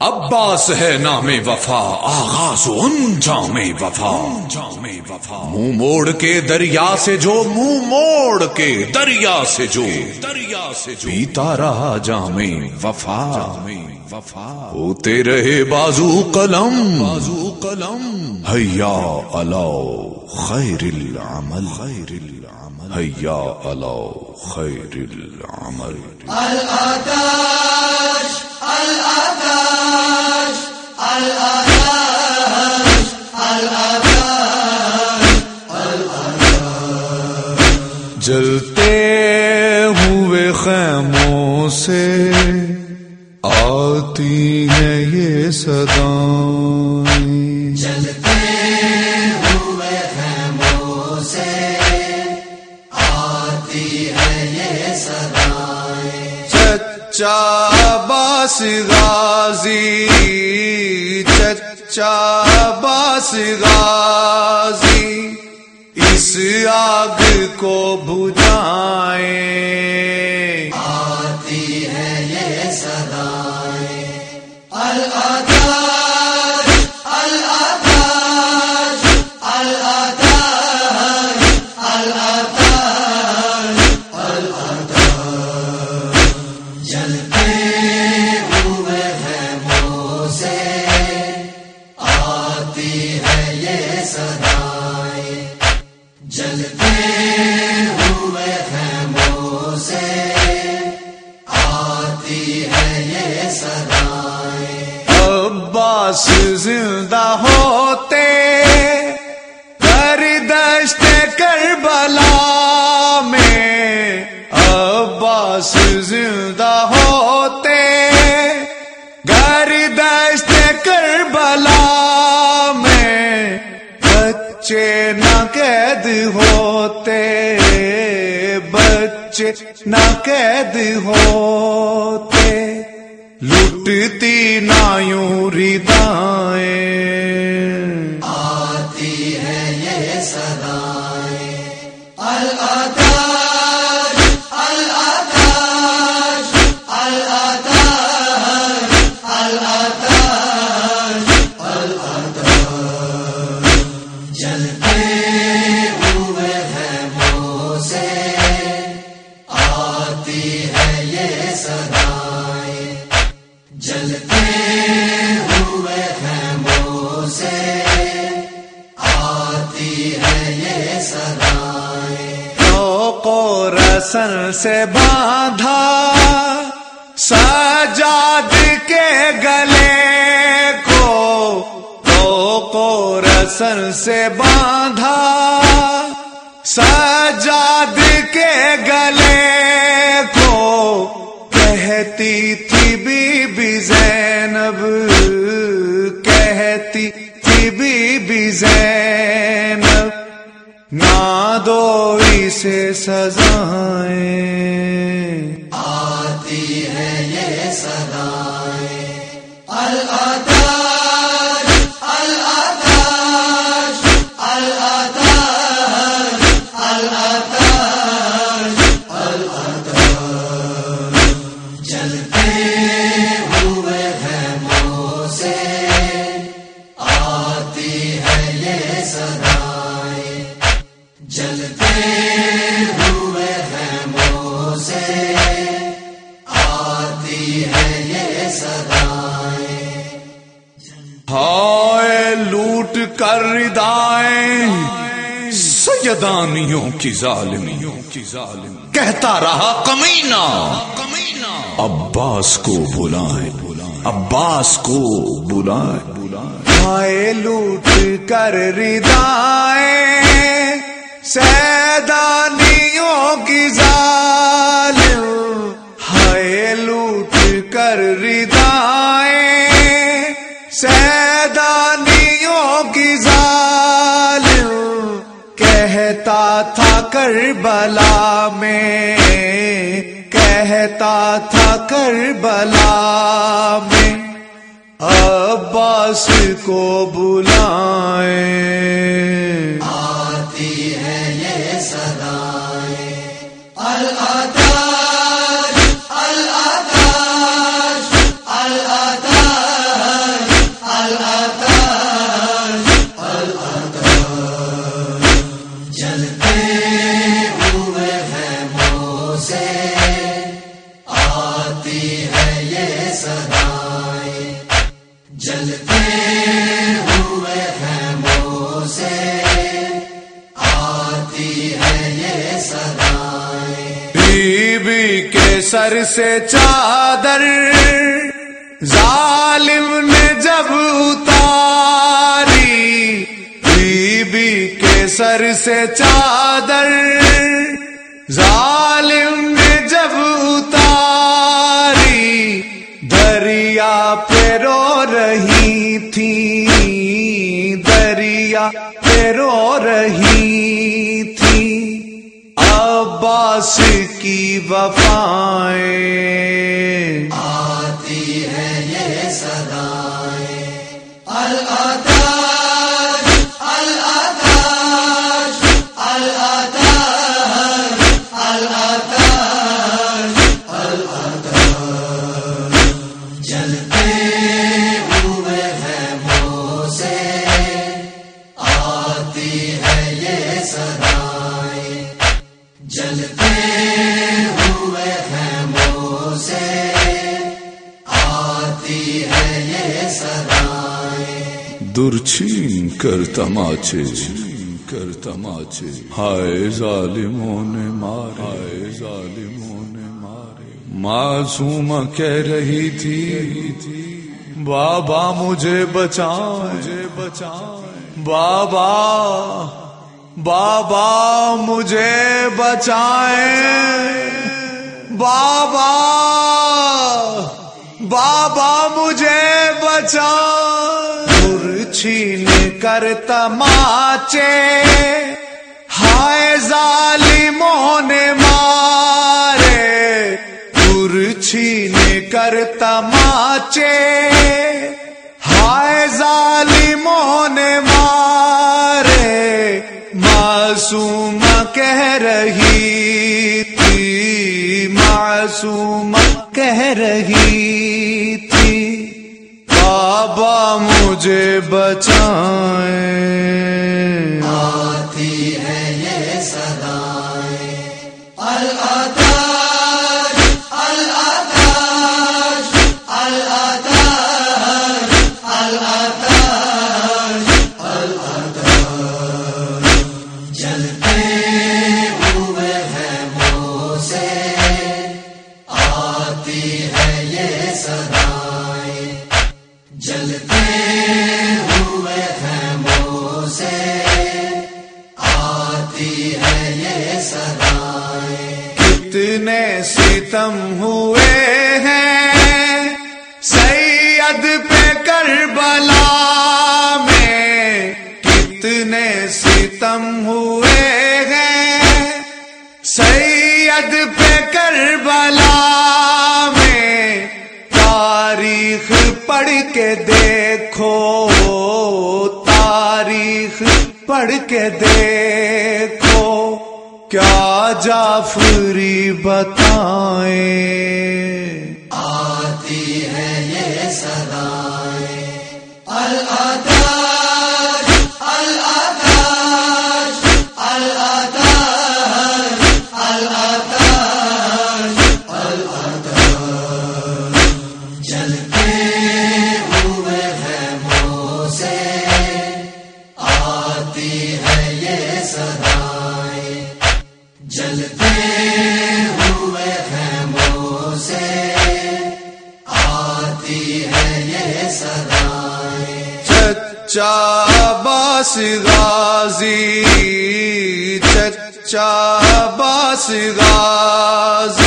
عباس ہے نام وفا، آغاز و انجام وفا۔ انجام وفا منہ موڑ کے دریا سے جو، منہ موڑ کے دریا سے جو۔ دریا سے جو پیتا رہا جام وفا۔ وفا ہوتے رہے بازو قلم۔ بازو قلم حیا الاؤ خیر العمل۔ خیر العمل حیا الاؤ خیر العمل۔ الآتاش جلتے ہوئے خیموں سے آتی ہیں یہ جلتے ہوئے خیموں سے آتی یہ چچا باس غازی چچا باس غازی۔ اس آگ کو بجھائیں آتی ہے یہ صدائیں عباس زندہ ہوتے کر دشت کربلا میں عباس زندہ ہوتے گر دشت کربلا میں بچے نہ قید ہوتے، بچے نہ قید ہوتے۔ لٹتی نایوں ردائیں رسن سے باندھا سجاد کے گلے کو تو کو رسن سے باندھا۔ سجاد کے گلے کو کہتی تھی بی بی زینب، کہتی تھی بی بی زینب۔ نہ دو سے سزائیں۔ آتی ہے یہ صدائیں الآتاش جلتے ہوئے خیموں سے۔ آتی ہے یہ صدائیں ہائے لوٹ کر ردائیں۔ سیدانیوں کی ظالمیوں کی ظالم کہتا رہا کمینہ۔ کمینہ عباس کو بلائیں۔ عباس کو بلائیں بلائیں۔ ہائے لوٹ کر ردائیں۔ سیدانیوں کی ظالم، ہائے لوٹ کر ردائیں۔ سیدانیوں کی ظالم، کہتا تھا کربلا میں، کہتا تھا کربلا میں۔ عباس کو بلائیں۔ سدائے جلتے ہوئے ہیں آتی ہے یہ جلتے ہوئے ہیں مو سے سر سے چادر ظالم نے جب اتاری، بی بی کے سر سے چادر ظالم نے جب اتاری، دریا پہ رو رہی تھی، دریا پہ رو رہی عباس کی وفائیں۔ آتی ہے یہ سدائیں الاتاج درچین کر تماچے کر تماچے۔ ہائے ظالموں نے مارے۔ ہائے ظالموں نے مارے معصوم کہہ رہی تھی، بابا مجھے بچائیں مجھے بچائیں۔ بابا بابا مجھے بچائیں۔ بابا بابا مجھے بچا۔ چھین کر تماچے۔ ہائے ظالموں نے مارے۔ گر چھین کر تماچے۔ ہائے ظالموں نے مارے۔ معصوم کہہ رہی تھی۔ معصوم کہہ رہی بابا مجھے بچائیں۔ آتی ہے یہ سدائیں الاتاج الاتاج الاتاج الاتاج الاتاج جلتے ہوئے خیموں سے۔ آتی ہے یہ سدائیں جلتے ہوئے خیموں سے آتی ہے یہ سدائیں کتنے ستم ہوئے ہیں سید پہ کربلا میں کتنے ستم ہوئے دیکھو تاریخ پڑھ کے دیکھو کیا جعفری بتائیں۔ آتی ہے یہ سدائیں ہوئے خیموں سے آتی ہے یہ سدائیں چچا باس غازی چچا باس غازی۔